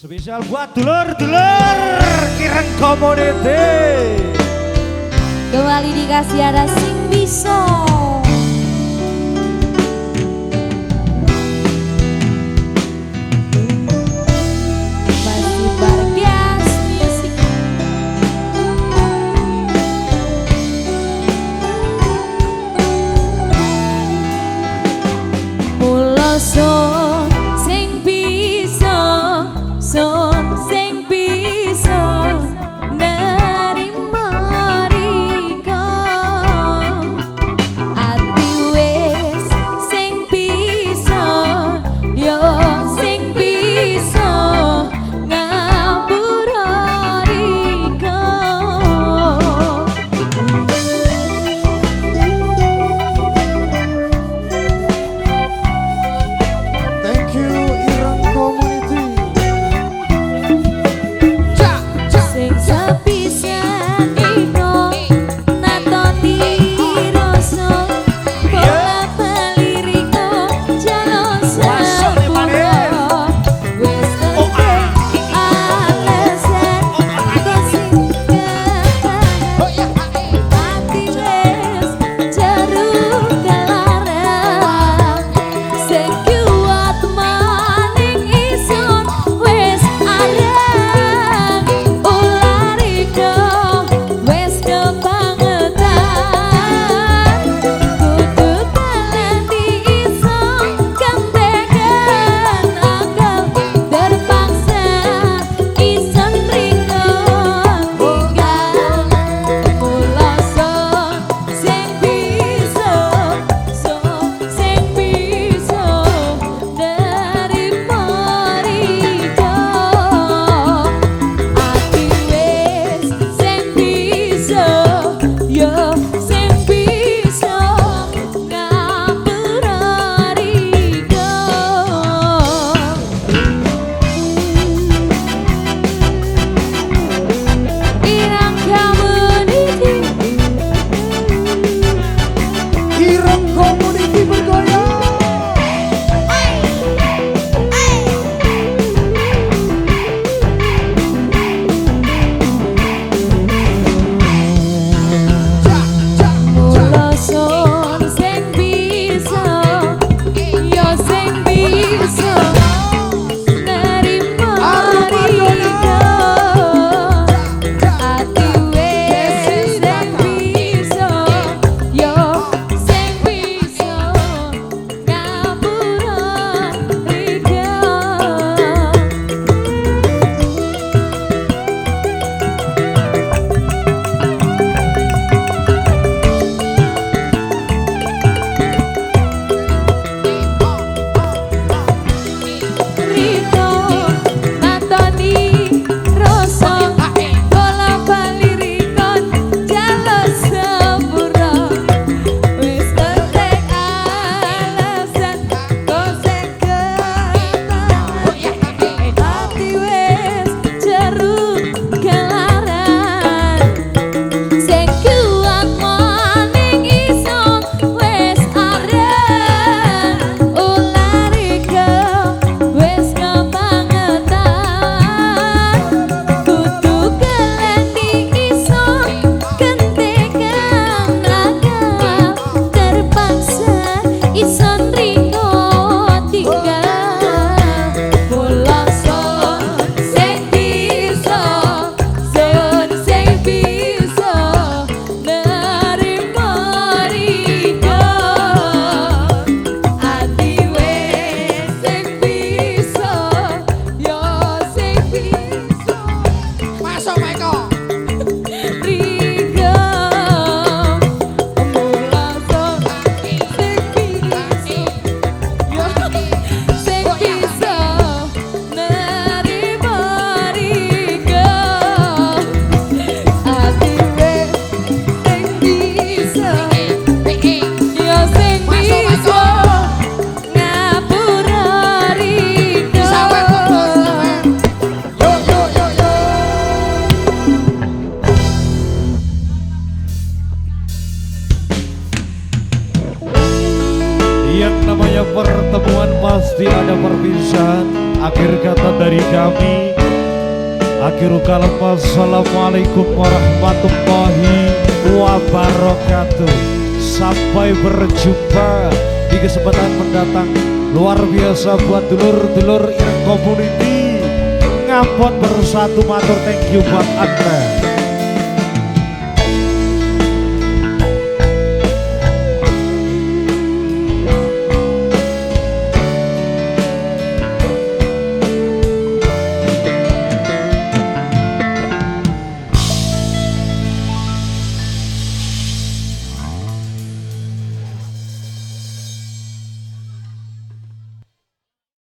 Spesial buat dulur-dulur kiran komoditi. Kembali dikasih ada sing bisa Ada pertemuan pasti ada perpisahan Akhir kata dari kami. Akhir kalam Assalamualaikum warahmatullahi wabarakatuh. Sampai berjumpa di kesempatan mendatang. Luar biasa buat dulur-dulur yang community. Ngapot bersatu matur thank you buat Anda